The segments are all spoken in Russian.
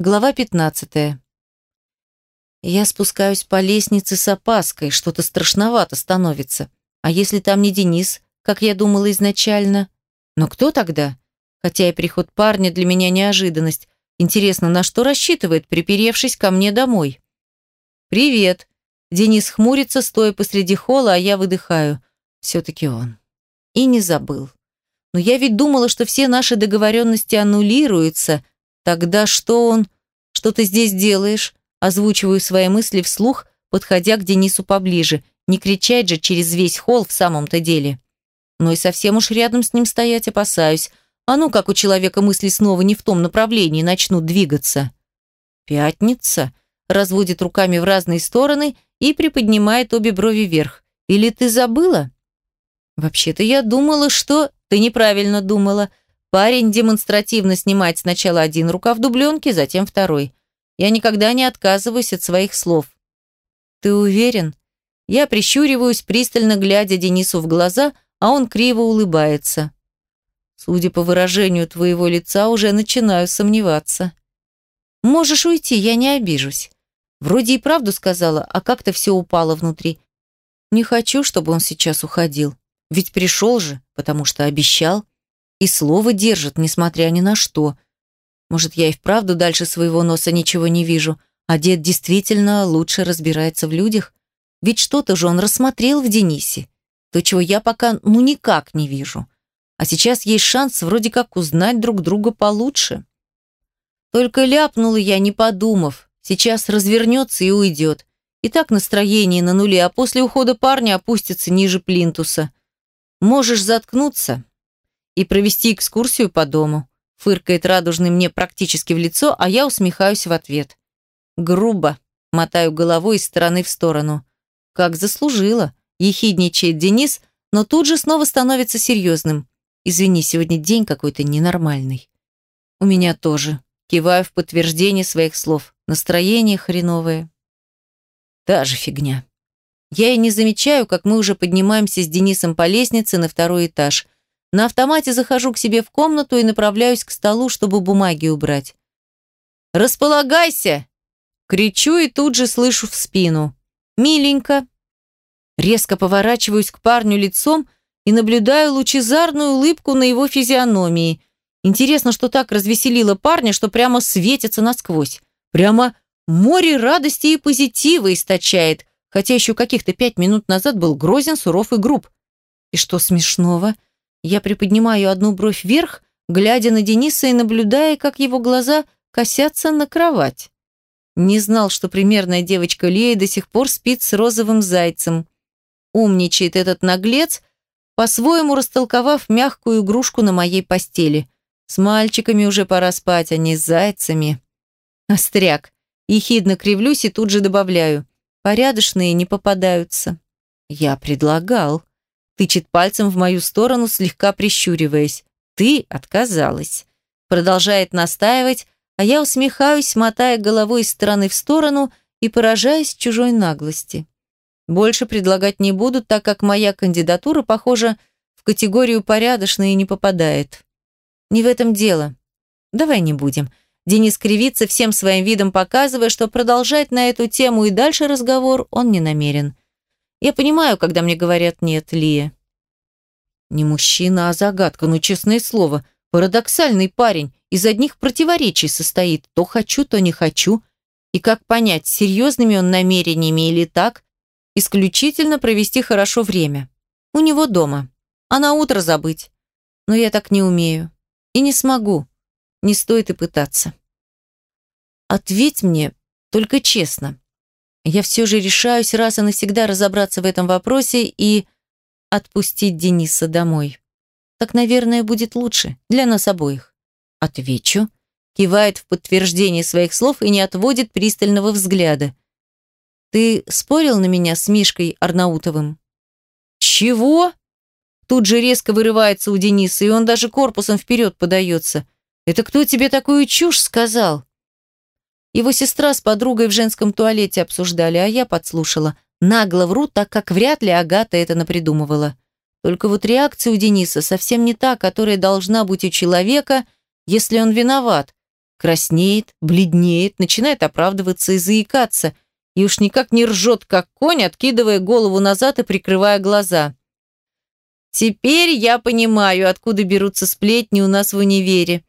Глава 15. Я спускаюсь по лестнице с опаской, что-то страшновато становится. А если там не Денис, как я думала изначально? Но кто тогда? Хотя и приход парня для меня неожиданность. Интересно, на что рассчитывает, приперевшись ко мне домой? «Привет!» Денис хмурится, стоя посреди холла, а я выдыхаю. Все-таки он. И не забыл. Но я ведь думала, что все наши договоренности аннулируются, «Тогда что он? Что ты здесь делаешь?» Озвучиваю свои мысли вслух, подходя к Денису поближе. Не кричать же через весь холл в самом-то деле. Но и совсем уж рядом с ним стоять опасаюсь. А ну, как у человека мысли снова не в том направлении начнут двигаться. «Пятница?» разводит руками в разные стороны и приподнимает обе брови вверх. «Или ты забыла?» «Вообще-то я думала, что...» «Ты неправильно думала. Парень демонстративно снимает сначала один рукав дубленки, затем второй. Я никогда не отказываюсь от своих слов. Ты уверен? Я прищуриваюсь, пристально глядя Денису в глаза, а он криво улыбается. Судя по выражению твоего лица, уже начинаю сомневаться. Можешь уйти, я не обижусь. Вроде и правду сказала, а как-то все упало внутри. Не хочу, чтобы он сейчас уходил. Ведь пришел же, потому что обещал. И слово держит, несмотря ни на что. Может, я и вправду дальше своего носа ничего не вижу, а дед действительно лучше разбирается в людях? Ведь что-то же он рассмотрел в Денисе. То, чего я пока ну никак не вижу. А сейчас есть шанс вроде как узнать друг друга получше. Только ляпнула я, не подумав. Сейчас развернется и уйдет. И так настроение на нуле, а после ухода парня опустится ниже плинтуса. Можешь заткнуться, и провести экскурсию по дому. Фыркает радужный мне практически в лицо, а я усмехаюсь в ответ. Грубо, мотаю головой из стороны в сторону. Как заслужила, ехидничает Денис, но тут же снова становится серьезным. Извини, сегодня день какой-то ненормальный. У меня тоже. Киваю в подтверждение своих слов. Настроение хреновое. Та же фигня. Я и не замечаю, как мы уже поднимаемся с Денисом по лестнице на второй этаж. На автомате захожу к себе в комнату и направляюсь к столу, чтобы бумаги убрать. «Располагайся!» Кричу и тут же слышу в спину. «Миленько!» Резко поворачиваюсь к парню лицом и наблюдаю лучезарную улыбку на его физиономии. Интересно, что так развеселило парня, что прямо светится насквозь. Прямо море радости и позитива источает, хотя еще каких-то пять минут назад был грозен, суров и груб. И что смешного? Я приподнимаю одну бровь вверх, глядя на Дениса и наблюдая, как его глаза косятся на кровать. Не знал, что примерная девочка Лея до сих пор спит с розовым зайцем. Умничает этот наглец, по-своему растолковав мягкую игрушку на моей постели. С мальчиками уже пора спать, а не с зайцами. Остряк. Ехидно кривлюсь и тут же добавляю. Порядочные не попадаются. Я предлагал тычет пальцем в мою сторону, слегка прищуриваясь. «Ты отказалась». Продолжает настаивать, а я усмехаюсь, мотая головой из стороны в сторону и поражаясь чужой наглости. Больше предлагать не буду, так как моя кандидатура, похоже, в категорию порядочной не попадает. Не в этом дело. Давай не будем. Денис кривится всем своим видом, показывая, что продолжать на эту тему и дальше разговор он не намерен. Я понимаю, когда мне говорят «нет», Лия. Не мужчина, а загадка, ну, честное слово. Парадоксальный парень, из одних противоречий состоит. То хочу, то не хочу. И как понять, серьезными он намерениями или так, исключительно провести хорошо время. У него дома. А на утро забыть. Но я так не умею. И не смогу. Не стоит и пытаться. Ответь мне, только честно. Я все же решаюсь раз и навсегда разобраться в этом вопросе и отпустить Дениса домой. Так, наверное, будет лучше для нас обоих. Отвечу. Кивает в подтверждение своих слов и не отводит пристального взгляда. Ты спорил на меня с Мишкой Арнаутовым? Чего? Тут же резко вырывается у Дениса, и он даже корпусом вперед подается. Это кто тебе такую чушь сказал? Его сестра с подругой в женском туалете обсуждали, а я подслушала. Нагло вру, так как вряд ли Агата это напридумывала. Только вот реакция у Дениса совсем не та, которая должна быть у человека, если он виноват. краснеет, бледнеет, начинает оправдываться и заикаться, и уж никак не ржет, как конь, откидывая голову назад и прикрывая глаза. Теперь я понимаю, откуда берутся сплетни у нас в универе.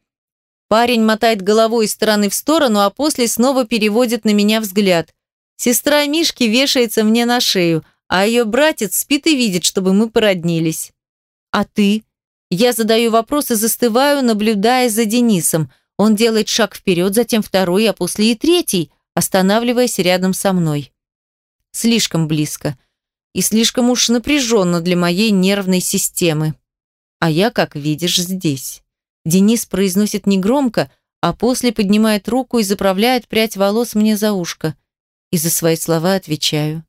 Парень мотает головой из стороны в сторону, а после снова переводит на меня взгляд. Сестра Мишки вешается мне на шею, а ее братец спит и видит, чтобы мы породнились. А ты? Я задаю вопрос и застываю, наблюдая за Денисом. Он делает шаг вперед, затем второй, а после и третий, останавливаясь рядом со мной. Слишком близко и слишком уж напряженно для моей нервной системы. А я, как видишь, здесь. Денис произносит негромко, а после поднимает руку и заправляет прядь волос мне за ушко. И за свои слова отвечаю.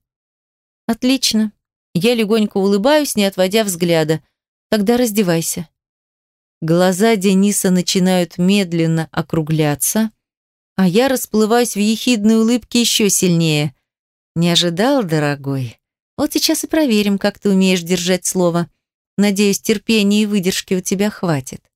Отлично. Я легонько улыбаюсь, не отводя взгляда. Тогда раздевайся. Глаза Дениса начинают медленно округляться, а я расплываюсь в ехидной улыбке еще сильнее. Не ожидал, дорогой? Вот сейчас и проверим, как ты умеешь держать слово. Надеюсь, терпения и выдержки у тебя хватит.